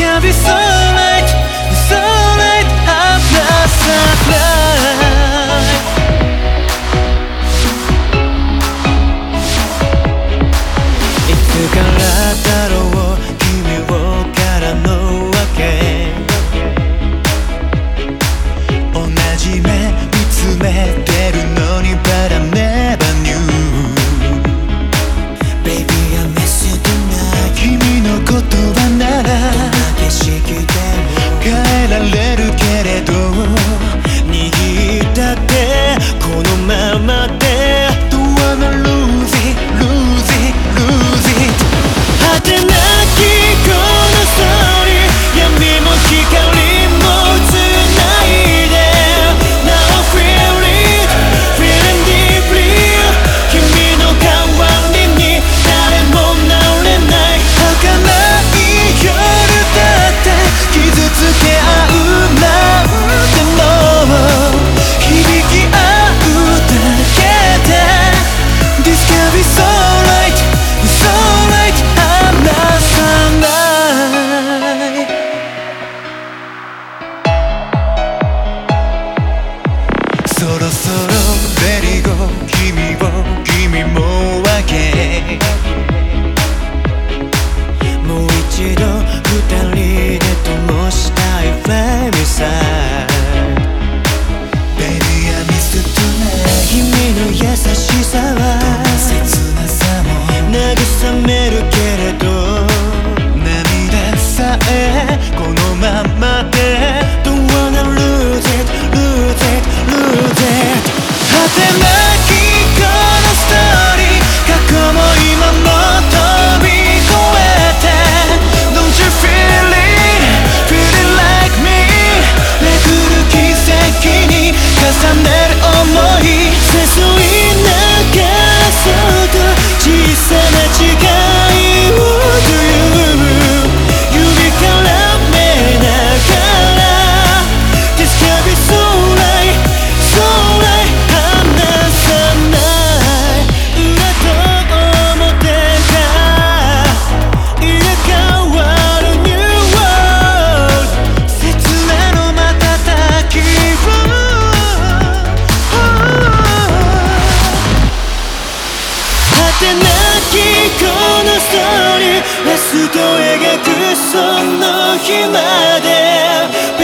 Can't be so そろそろレリゴ君を君も分けもう一度二人で灯したいフェミサイ Baby I miss 君の優しさは。切なさも。慰めるけれど。涙さえこのままにラスト描くその日まで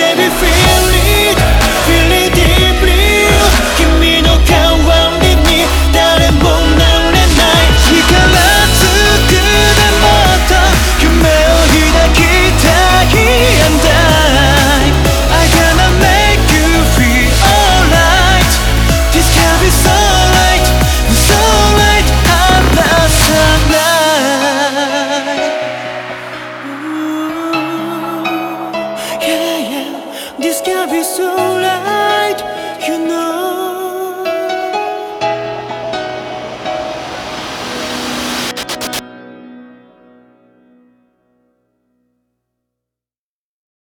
So.